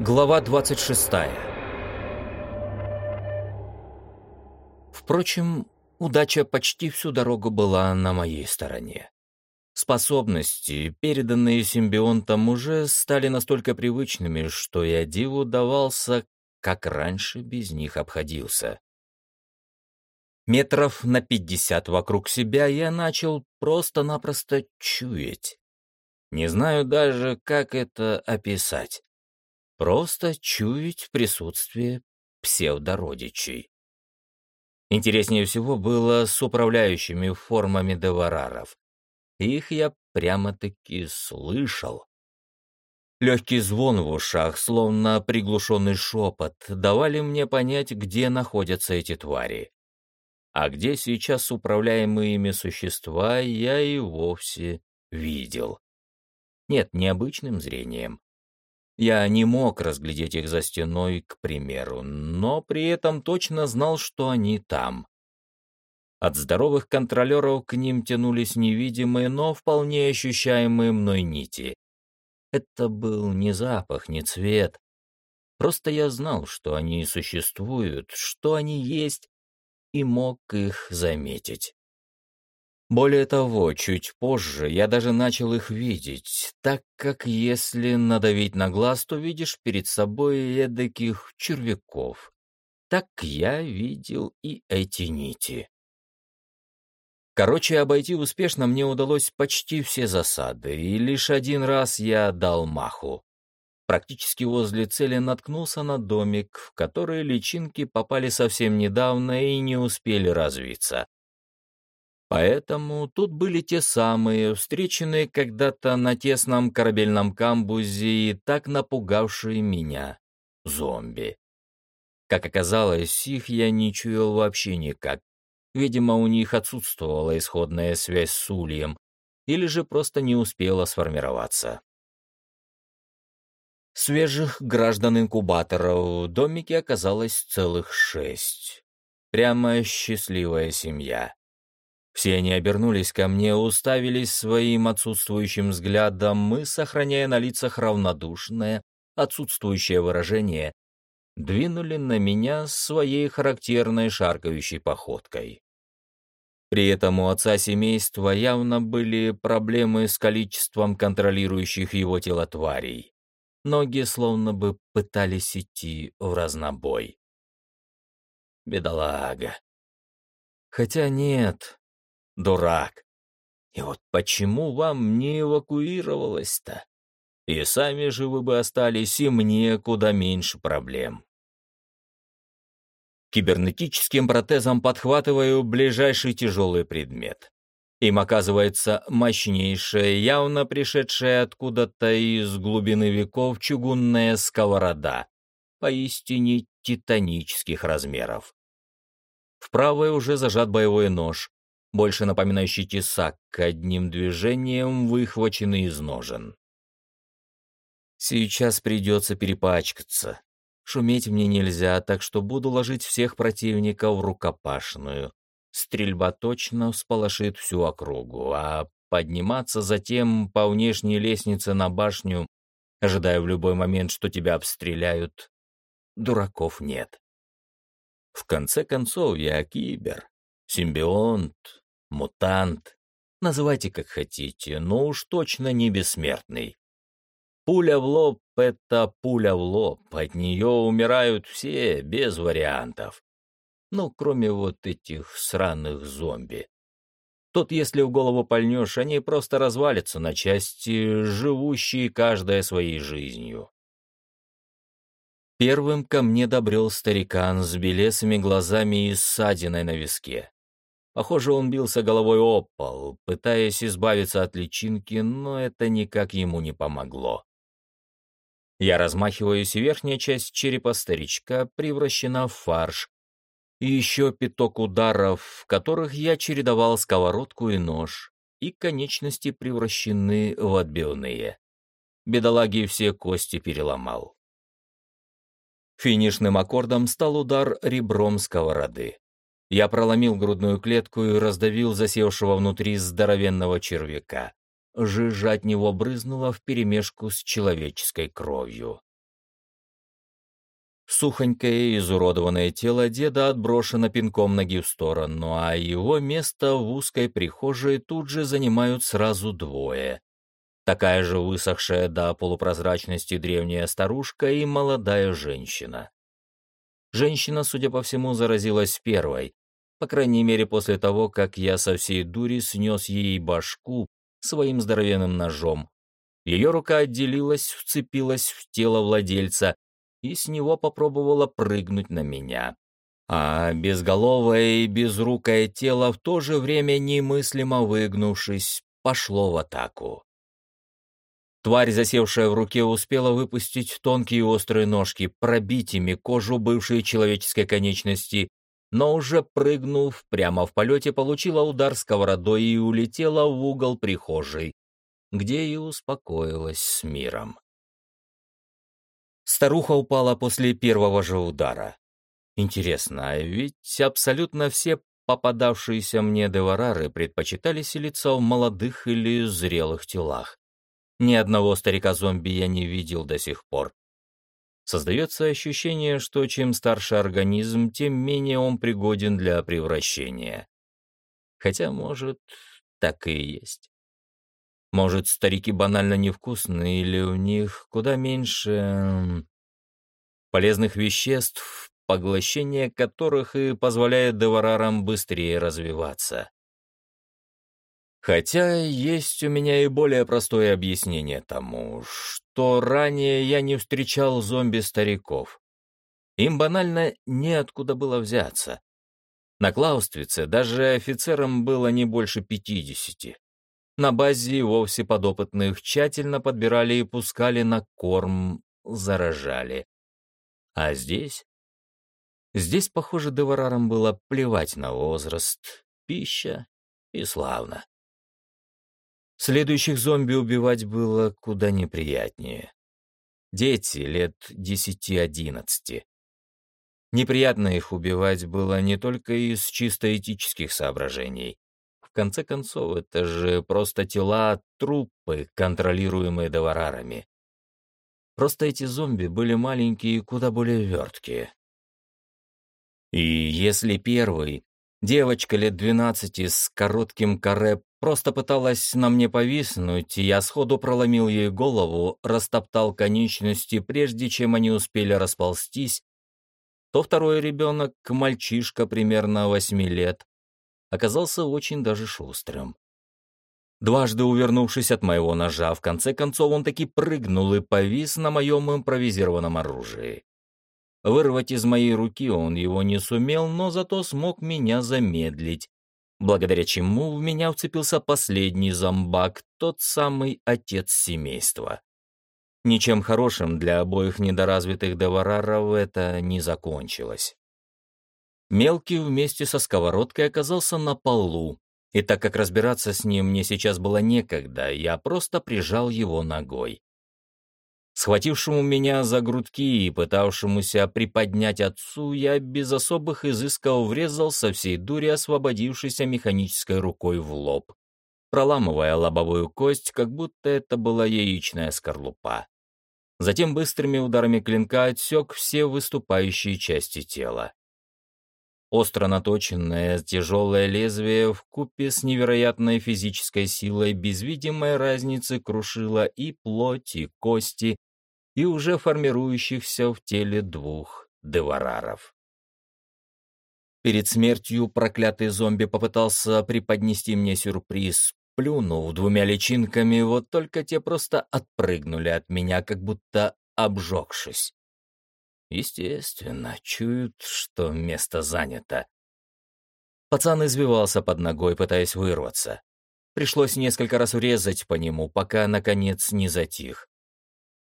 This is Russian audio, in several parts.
Глава 26 Впрочем, удача почти всю дорогу была на моей стороне. Способности, переданные симбионтам, уже стали настолько привычными, что я диву давался, как раньше без них обходился. Метров на пятьдесят вокруг себя я начал просто-напросто чуять. Не знаю даже, как это описать. Просто чуять присутствие псевдородичей. Интереснее всего было с управляющими формами девараров. Их я прямо-таки слышал. Легкий звон в ушах, словно приглушенный шепот, давали мне понять, где находятся эти твари. А где сейчас управляемые ими существа, я и вовсе видел. Нет, необычным зрением, я не мог разглядеть их за стеной, к примеру, но при этом точно знал, что они там. От здоровых контролеров к ним тянулись невидимые, но вполне ощущаемые мной нити. Это был не запах, не цвет. Просто я знал, что они существуют, что они есть, и мог их заметить. Более того, чуть позже я даже начал их видеть, так как если надавить на глаз, то видишь перед собой эдаких червяков. Так я видел и эти нити. Короче, обойти успешно мне удалось почти все засады, и лишь один раз я дал маху. Практически возле цели наткнулся на домик, в который личинки попали совсем недавно и не успели развиться. Поэтому тут были те самые, встреченные когда-то на тесном корабельном камбузе и так напугавшие меня, зомби. Как оказалось, их я не чуял вообще никак. Видимо, у них отсутствовала исходная связь с ульем, или же просто не успела сформироваться. Свежих граждан-инкубаторов в домике оказалось целых шесть. Прямо счастливая семья. Все они обернулись ко мне, уставились своим отсутствующим взглядом, мы, сохраняя на лицах равнодушное, отсутствующее выражение, двинули на меня своей характерной шаркающей походкой. При этом у отца семейства явно были проблемы с количеством контролирующих его тело тварей. Ноги словно бы пытались идти в разнобой. Бедолага. Хотя нет, Дурак. И вот почему вам не эвакуировалось-то? И сами же вы бы остались, и мне куда меньше проблем. Кибернетическим протезом подхватываю ближайший тяжелый предмет. Им оказывается мощнейшая, явно пришедшая откуда-то из глубины веков чугунная сковорода, поистине титанических размеров. В правой уже зажат боевой нож, больше напоминающий тесак, одним движением выхваченный из ножен. Сейчас придется перепачкаться. Шуметь мне нельзя, так что буду ложить всех противников в рукопашную. Стрельба точно всполошит всю округу, а подниматься затем по внешней лестнице на башню, ожидая в любой момент, что тебя обстреляют, дураков нет. В конце концов, я кибер, симбионт, мутант, называйте как хотите, но уж точно не бессмертный. Пуля в лоб — это пуля в лоб, от нее умирают все, без вариантов. Ну, кроме вот этих сраных зомби. Тут, если в голову пальнешь, они просто развалятся на части, живущие каждая своей жизнью. Первым ко мне добрел старикан с белесыми глазами и ссадиной на виске. Похоже, он бился головой об пол, пытаясь избавиться от личинки, но это никак ему не помогло. Я размахиваюсь, и верхняя часть черепа старичка превращена в фарш, и еще пяток ударов, в которых я чередовал сковородку и нож, и конечности превращены в отбивные. Бедолаги все кости переломал. Финишным аккордом стал удар ребром сковороды. Я проломил грудную клетку и раздавил засевшего внутри здоровенного червяка. Жижа от него брызнула вперемешку с человеческой кровью. Сухонькое изуродованное тело деда отброшено пинком ноги в сторону, а его место в узкой прихожей тут же занимают сразу двое. Такая же высохшая до полупрозрачности древняя старушка и молодая женщина. Женщина, судя по всему, заразилась первой, по крайней мере после того, как я со всей дури снес ей башку своим здоровенным ножом. Ее рука отделилась, вцепилась в тело владельца и с него попробовала прыгнуть на меня. А безголовое и безрукое тело в то же время немыслимо выгнувшись, пошло в атаку. Тварь, засевшая в руке, успела выпустить тонкие острые ножки, пробить ими кожу бывшей человеческой конечности, но уже прыгнув прямо в полете, получила удар сковородой и улетела в угол прихожей, где и успокоилась с миром. Старуха упала после первого же удара. Интересно, а ведь абсолютно все попадавшиеся мне деварары предпочитали селиться в молодых или зрелых телах. Ни одного старика-зомби я не видел до сих пор. Создается ощущение, что чем старше организм, тем менее он пригоден для превращения. Хотя, может, так и есть. Может, старики банально невкусные, или у них куда меньше полезных веществ, поглощение которых и позволяет деварарам быстрее развиваться. Хотя есть у меня и более простое объяснение тому, что ранее я не встречал зомби-стариков. Им банально неоткуда было взяться. На Клаустрице даже офицерам было не больше пятидесяти. На базе и вовсе подопытных тщательно подбирали и пускали на корм, заражали. А здесь? Здесь, похоже, деварарам было плевать на возраст, пища и славно. Следующих зомби убивать было куда неприятнее. Дети лет десяти-одиннадцати. Неприятно их убивать было не только из чисто этических соображений. В конце концов, это же просто тела, трупы, контролируемые доварарами. Просто эти зомби были маленькие и куда более верткие. И если первый, девочка лет двенадцати с коротким каре Просто пыталась на мне повиснуть, и я сходу проломил ей голову, растоптал конечности, прежде чем они успели расползтись, то второй ребенок, мальчишка примерно восьми лет, оказался очень даже шустрым. Дважды увернувшись от моего ножа, в конце концов он таки прыгнул и повис на моем импровизированном оружии. Вырвать из моей руки он его не сумел, но зато смог меня замедлить, благодаря чему в меня вцепился последний зомбак, тот самый отец семейства. Ничем хорошим для обоих недоразвитых девараров это не закончилось. Мелкий вместе со сковородкой оказался на полу, и так как разбираться с ним мне сейчас было некогда, я просто прижал его ногой. Схватившему меня за грудки и пытавшемуся приподнять отцу, я без особых изысков врезал со всей дури освободившейся механической рукой в лоб, проламывая лобовую кость, как будто это была яичная скорлупа. Затем быстрыми ударами клинка отсек все выступающие части тела. Остро наточенное тяжелое лезвие в купе с невероятной физической силой без видимой разницы крушило и плоть, и кости, и уже формирующихся в теле двух девараров. Перед смертью проклятый зомби попытался преподнести мне сюрприз, плюнув двумя личинками, вот только те просто отпрыгнули от меня, как будто обжегшись. Естественно, чуют, что место занято. Пацан извивался под ногой, пытаясь вырваться. Пришлось несколько раз врезать по нему, пока, наконец, не затих.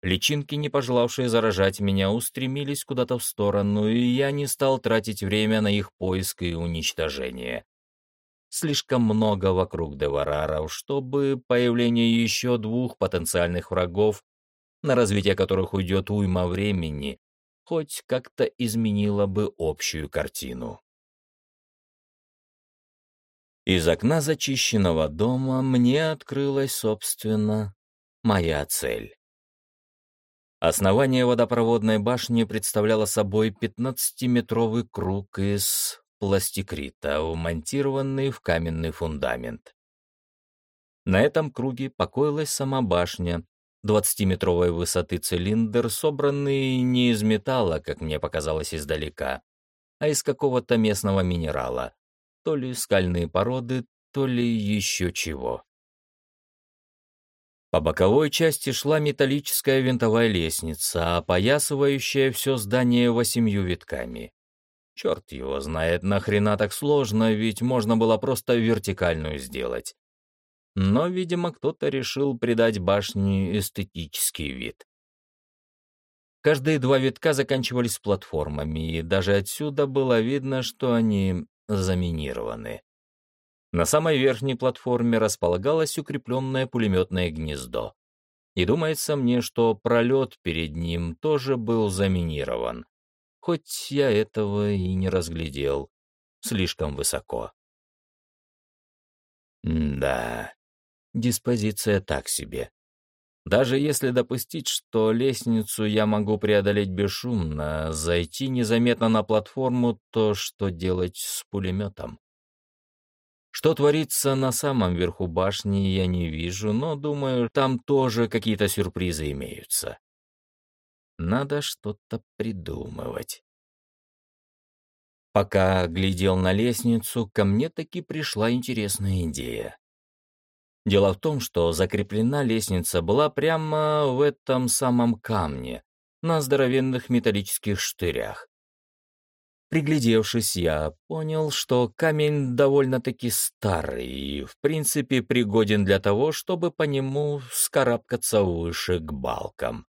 Личинки, не пожелавшие заражать меня, устремились куда-то в сторону, и я не стал тратить время на их поиск и уничтожение. Слишком много вокруг девараров, чтобы появление еще двух потенциальных врагов, на развитие которых уйдет уйма времени, хоть как-то изменило бы общую картину. Из окна зачищенного дома мне открылась, собственно, моя цель. Основание водопроводной башни представляло собой 15-метровый круг из пластикрита, вмонтированный в каменный фундамент. На этом круге покоилась сама башня, 20-метровой высоты цилиндр, собранный не из металла, как мне показалось издалека, а из какого-то местного минерала, то ли скальные породы, то ли еще чего. По боковой части шла металлическая винтовая лестница, опоясывающая все здание восемью витками. Черт его знает, нахрена так сложно, ведь можно было просто вертикальную сделать. Но, видимо, кто-то решил придать башне эстетический вид. Каждые два витка заканчивались платформами, и даже отсюда было видно, что они заминированы. На самой верхней платформе располагалось укрепленное пулеметное гнездо. И думается мне, что пролет перед ним тоже был заминирован. Хоть я этого и не разглядел. Слишком высоко. М да, диспозиция так себе. Даже если допустить, что лестницу я могу преодолеть бесшумно, зайти незаметно на платформу, то что делать с пулеметом? Что творится на самом верху башни, я не вижу, но, думаю, там тоже какие-то сюрпризы имеются. Надо что-то придумывать. Пока глядел на лестницу, ко мне таки пришла интересная идея. Дело в том, что закреплена лестница была прямо в этом самом камне, на здоровенных металлических штырях. Приглядевшись, я понял, что камень довольно-таки старый и, в принципе, пригоден для того, чтобы по нему скарабкаться выше к балкам.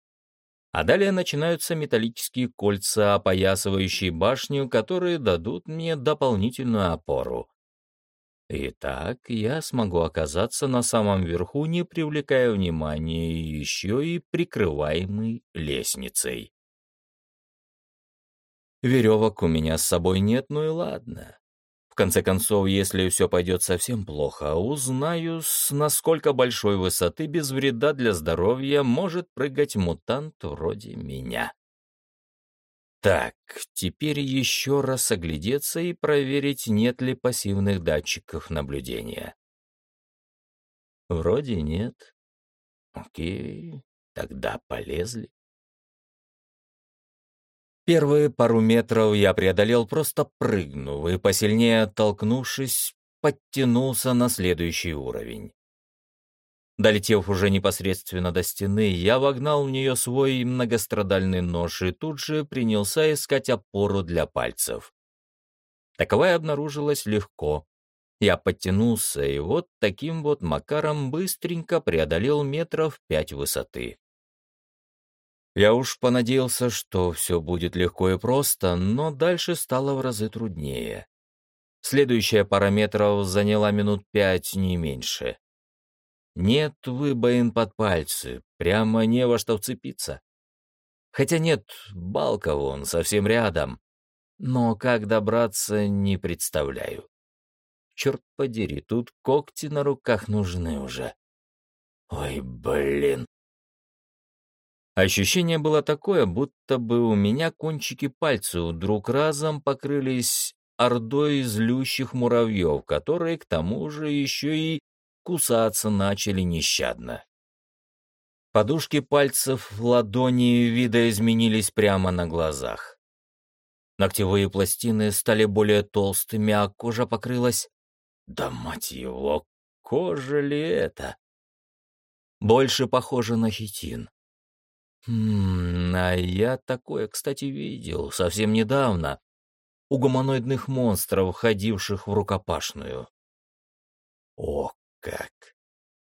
А далее начинаются металлические кольца, опоясывающие башню, которые дадут мне дополнительную опору. И так я смогу оказаться на самом верху, не привлекая внимания, еще и прикрываемый лестницей. Веревок у меня с собой нет, ну и ладно. В конце концов, если все пойдет совсем плохо, узнаю, с насколько большой высоты без вреда для здоровья может прыгать мутант вроде меня. Так, теперь еще раз оглядеться и проверить, нет ли пассивных датчиков наблюдения. Вроде нет. Окей, тогда полезли. Первые пару метров я преодолел просто прыгнув и, посильнее оттолкнувшись, подтянулся на следующий уровень. Долетев уже непосредственно до стены, я вогнал в нее свой многострадальный нож и тут же принялся искать опору для пальцев. Таковая обнаружилась легко. Я подтянулся и вот таким вот макаром быстренько преодолел метров пять высоты. Я уж понадеялся, что все будет легко и просто, но дальше стало в разы труднее. Следующая пара метров заняла минут пять, не меньше. Нет выбоин под пальцы, прямо не во что вцепиться. Хотя нет, балка вон совсем рядом. Но как добраться, не представляю. Черт подери, тут когти на руках нужны уже. Ой, блин. Ощущение было такое, будто бы у меня кончики пальцев вдруг разом покрылись ордой злющих муравьев, которые к тому же еще и кусаться начали нещадно. Подушки пальцев в ладони видоизменились прямо на глазах. Ногтевые пластины стали более толстыми, а кожа покрылась... Да мать его, кожа ли это? Больше похоже на хитин. Хм, а я такое, кстати, видел совсем недавно. У гуманоидных монстров, ходивших в рукопашную. О, как!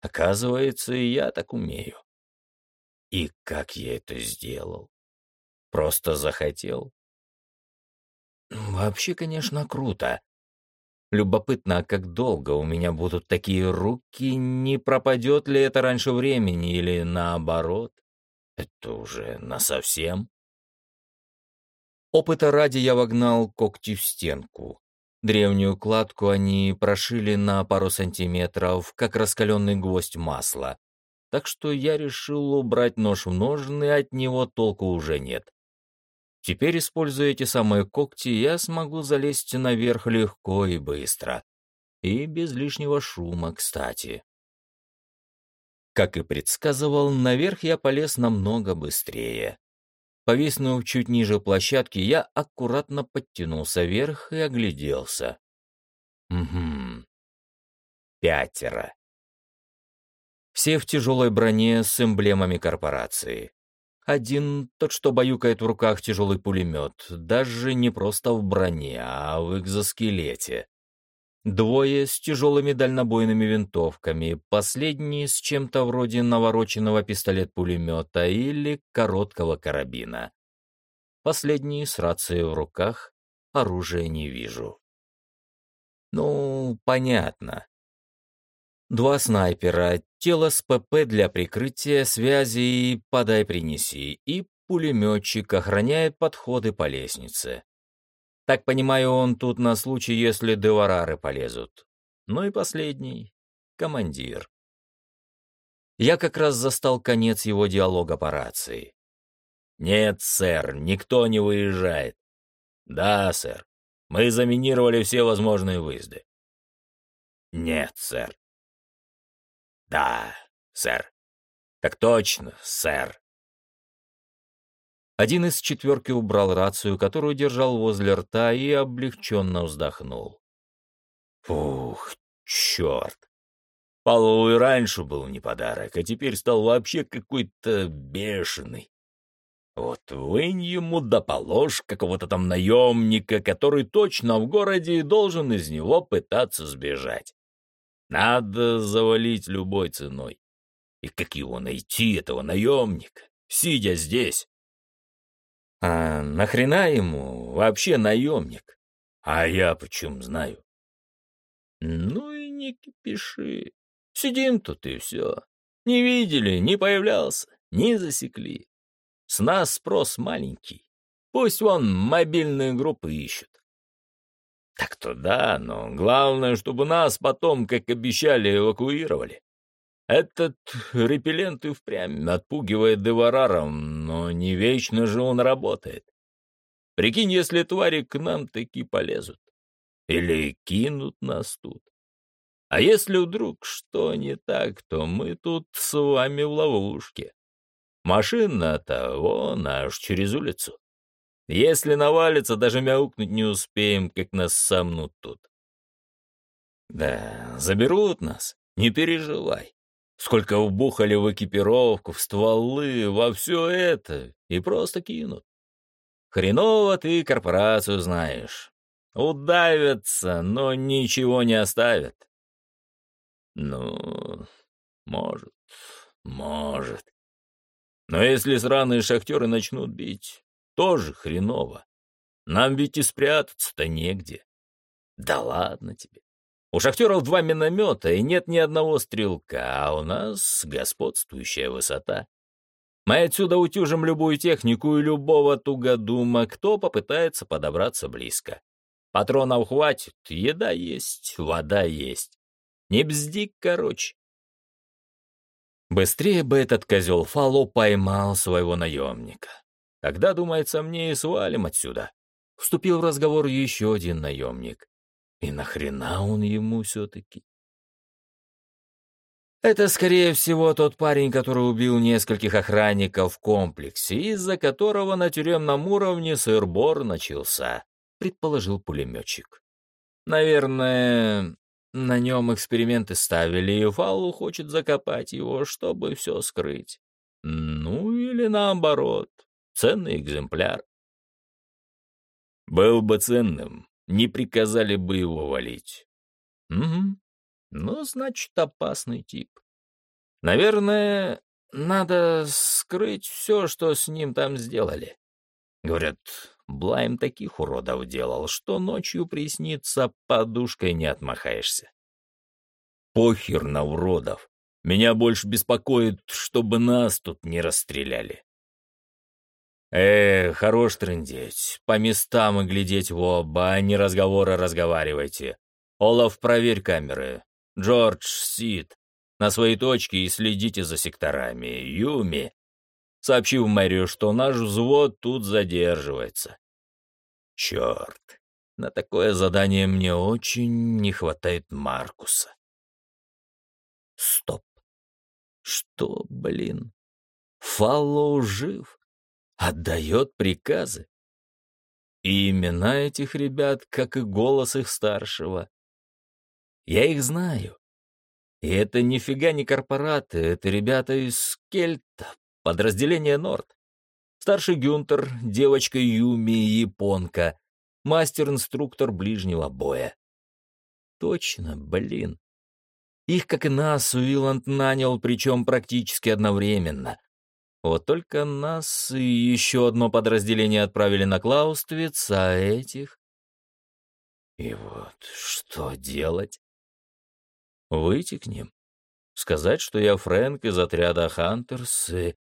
Оказывается, и я так умею. И как я это сделал? Просто захотел? Вообще, конечно, круто. Любопытно, а как долго у меня будут такие руки, не пропадет ли это раньше времени или наоборот? Это уже насовсем. Опыта ради я вогнал когти в стенку. Древнюю кладку они прошили на пару сантиметров, как раскаленный гвоздь масла. так что я решил убрать нож в ножны, от него толку уже нет. Теперь, используя эти самые когти, я смогу залезть наверх легко и быстро. И без лишнего шума, кстати. Как и предсказывал, наверх я полез намного быстрее. Повиснув чуть ниже площадки, я аккуратно подтянулся вверх и огляделся. Угу. Пятеро. Все в тяжелой броне с эмблемами корпорации. Один, тот, что баюкает в руках тяжелый пулемет, даже не просто в броне, а в экзоскелете. Двое с тяжелыми дальнобойными винтовками, последний с чем-то вроде навороченного пистолет-пулемета или короткого карабина. Последний с рацией в руках, оружия не вижу. Ну, понятно. Два снайпера, тело с ПП для прикрытия, связи и подай-принеси, и пулеметчик охраняет подходы по лестнице. Так понимаю, он тут на случай, если деварары полезут. Ну и последний — командир. Я как раз застал конец его диалога по рации. «Нет, сэр, никто не выезжает». «Да, сэр, мы заминировали все возможные выезды». «Нет, сэр». «Да, сэр». «Так точно, сэр». Один из четверки убрал рацию, которую держал возле рта, и облегченно вздохнул. Фух, черт. Павлову и раньше был не подарок, а теперь стал вообще какой-то бешеный. Вот вынь ему да положь какого-то там наемника, который точно в городе и должен из него пытаться сбежать. Надо завалить любой ценой. И как его найти, этого наемника, сидя здесь? А нахрена ему вообще наемник? А я почем знаю? Ну и не кипиши. Сидим тут и все. Не видели, не появлялся, не засекли. С нас спрос маленький. Пусть вон мобильные группы ищут. Так-то да, но главное, чтобы нас потом, как обещали, эвакуировали. Этот репеллент и впрямь отпугивает девараром, но не вечно же он работает. Прикинь, если твари к нам таки полезут. Или кинут нас тут. А если вдруг что не так, то мы тут с вами в ловушке. Машина-то вон аж через улицу. Если навалится, даже мяукнуть не успеем, как нас сомнут тут. Да, заберут нас, не переживай. Сколько вбухали в экипировку, в стволы, во все это, и просто кинут. Хреново ты корпорацию знаешь. Удавятся, но ничего не оставят. Ну, может, может. Но если сраные шахтеры начнут бить, тоже хреново. Нам ведь и спрятаться-то негде. Да ладно тебе. У шахтеров два миномета и нет ни одного стрелка, а у нас господствующая высота. Мы отсюда утюжим любую технику и любого тугодума, кто попытается подобраться близко. Патронов хватит, еда есть, вода есть. Не бзди, короче. Быстрее бы этот козел Фало поймал своего наемника. Тогда, думается мне, и свалим отсюда. Вступил в разговор еще один наемник. И нахрена он ему все-таки? Это, скорее всего, тот парень, который убил нескольких охранников в комплексе, из-за которого на тюремном уровне сыр-бор начался, предположил пулеметчик. Наверное, на нем эксперименты ставили, и Фалу хочет закопать его, чтобы все скрыть. Ну, или наоборот, ценный экземпляр. Был бы ценным, не приказали бы его валить. Угу. Ну, значит, опасный тип. Наверное, надо скрыть все, что с ним там сделали. Говорят, Блайм таких уродов делал, что ночью приснится, подушкой не отмахаешься. Похер на уродов. Меня больше беспокоит, чтобы нас тут не расстреляли. «Э, хорош трындеть, по местам и глядеть в оба, а не разговоры разговаривайте. Олаф, проверь камеры. Джордж, Сид, на свои точки и следите за секторами. Юми, сообщи в мэрию, что наш взвод тут задерживается. Черт, на такое задание мне очень не хватает Маркуса. Стоп. Что, блин? Фаллоу жив? Отдает приказы? И имена этих ребят, как и голос их старшего. Я их знаю. И это нифига не корпораты, это ребята из Кельта, подразделение Норд. Старший Гюнтер, девочка Юми, японка, мастер-инструктор ближнего боя. Точно, блин. Их, как и нас, Уилланд нанял, причем практически одновременно. Вот только нас и еще одно подразделение отправили на Клауствиц, а этих... И вот что делать? Выйти к ним? Сказать, что я Фрэнк из отряда Хантерс и...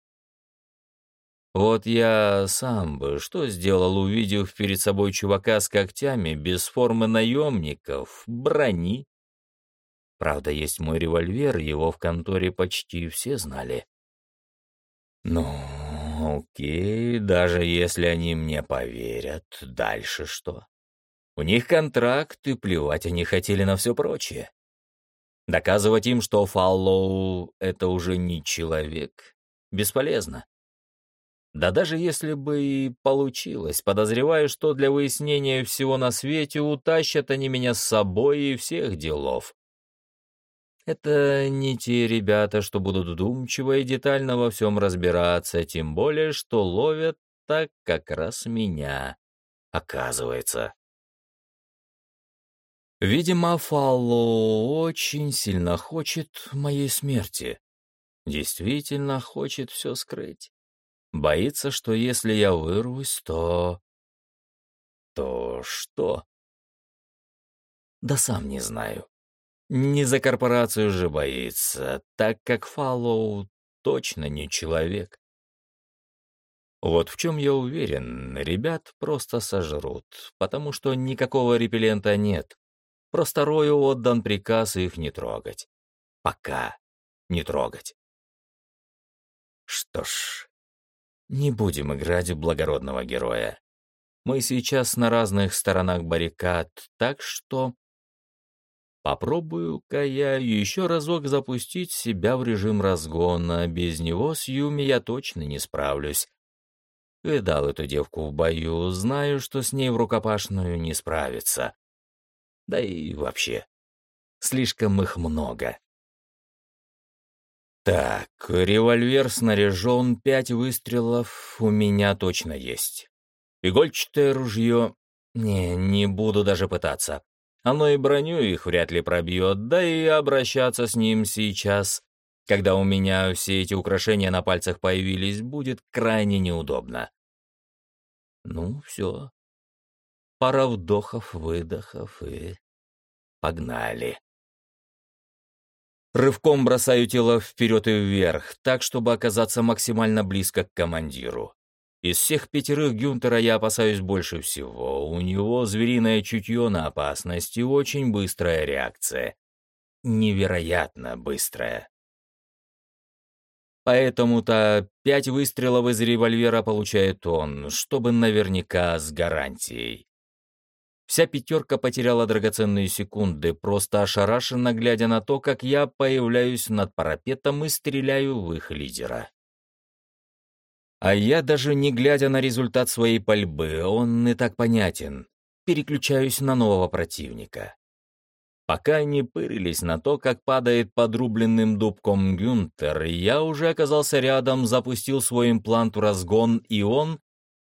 Вот я сам бы что сделал, увидев перед собой чувака с когтями, без формы наемников, брони? Правда, есть мой револьвер, его в конторе почти все знали. Ну, окей, даже если они мне поверят, дальше что? У них контракт, и плевать они хотели на все прочее. Доказывать им, что Фаллоу — это уже не человек, бесполезно. Да даже если бы и получилось, подозреваю, что для выяснения всего на свете утащат они меня с собой и всех делов. Это не те ребята, что будут вдумчиво и детально во всем разбираться, тем более, что ловят так как раз меня, оказывается. Видимо, Фалло очень сильно хочет моей смерти. Действительно хочет все скрыть. Боится, что если я вырвусь, то... То что? Да сам не знаю. Не за корпорацию же боится, так как Фаллоу точно не человек. Вот в чем я уверен, ребят просто сожрут, потому что никакого репеллента нет. Просто Рою отдан приказ их не трогать. Пока не трогать. Что ж, не будем играть в благородного героя. Мы сейчас на разных сторонах баррикад, так что Попробую-ка я еще разок запустить себя в режим разгона, без него с Юми я точно не справлюсь. Видал эту девку в бою, знаю, что с ней в рукопашную не справиться. Да и вообще, слишком их много. Так, револьвер снаряжен, пять выстрелов у меня точно есть. Игольчатое ружье... Не, не буду даже пытаться. Оно и броню их вряд ли пробьет, да и обращаться с ним сейчас, когда у меня все эти украшения на пальцах появились, будет крайне неудобно. Ну, все. Пара вдохов-выдохов и... Погнали. Рывком бросаю тело вперед и вверх, так, чтобы оказаться максимально близко к командиру. Из всех пятерых Гюнтера я опасаюсь больше всего. У него звериное чутье на опасность и очень быстрая реакция. Невероятно быстрая. Поэтому-то пять выстрелов из револьвера получает он, чтобы наверняка с гарантией. Вся пятерка потеряла драгоценные секунды, просто ошарашенно глядя на то, как я появляюсь над парапетом и стреляю в их лидера. А я даже не глядя на результат своей пальбы, он и так понятен, переключаюсь на нового противника. Пока они пырились на то, как падает подрубленным дубком Гюнтер, я уже оказался рядом, запустил свой имплант в разгон, и он,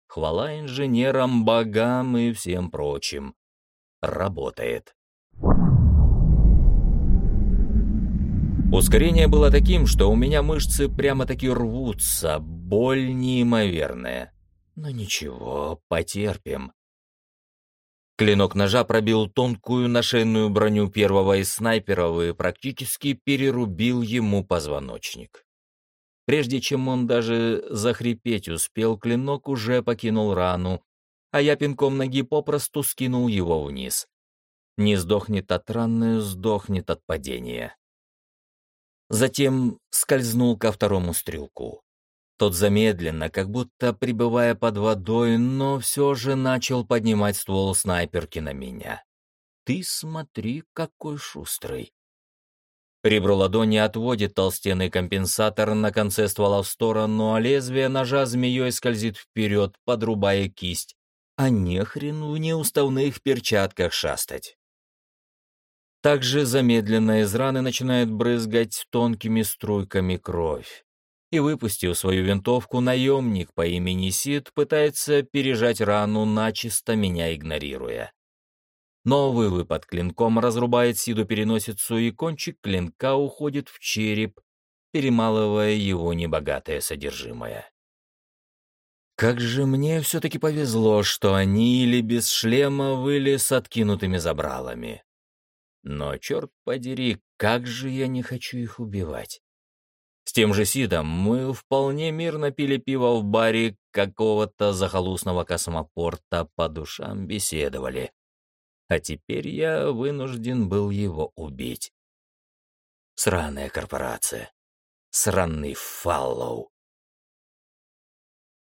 хвала инженерам, богам и всем прочим, работает. Ускорение было таким, что у меня мышцы прямо-таки рвутся, боль неимоверная. Но ничего, потерпим. Клинок ножа пробил тонкую нашейную броню первого из снайперов и практически перерубил ему позвоночник. Прежде чем он даже захрипеть успел, клинок уже покинул рану, а я пинком ноги попросту скинул его вниз. Не сдохнет от раны, сдохнет от падения. Затем скользнул ко второму стрелку. Тот замедленно, как будто пребывая под водой, но все же начал поднимать ствол снайперки на меня. «Ты смотри, какой шустрый!» Ребро ладони отводит толстенный компенсатор на конце ствола в сторону, а лезвие ножа змеей скользит вперед, подрубая кисть. А нехрен в неуставных перчатках шастать. Также замедленно из раны начинает брызгать тонкими струйками кровь и, выпустив свою винтовку, наемник по имени Сид пытается пережать рану, начисто меня игнорируя. Новый выпад клинком разрубает Сиду переносицу, и кончик клинка уходит в череп, перемалывая его небогатое содержимое. Как же мне все-таки повезло, что они или без шлема выли с откинутыми забралами. Но, черт подери, как же я не хочу их убивать. С тем же Сидом мы вполне мирно пили пиво в баре какого-то захолустного космопорта, по душам беседовали. А теперь я вынужден был его убить. Сраная корпорация. Сраный фаллоу.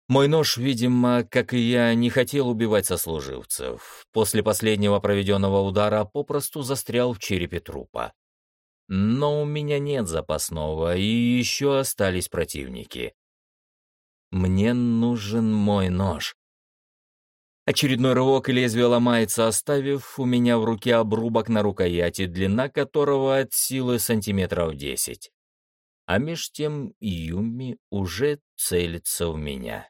Мой нож, видимо, как и я, не хотел убивать сослуживцев. После последнего проведенного удара попросту застрял в черепе трупа. Но у меня нет запасного, и еще остались противники. Мне нужен мой нож. Очередной рывок и лезвие ломается, оставив у меня в руке обрубок на рукояти, длина которого от силы сантиметров десять. А меж тем Юми уже целится в меня.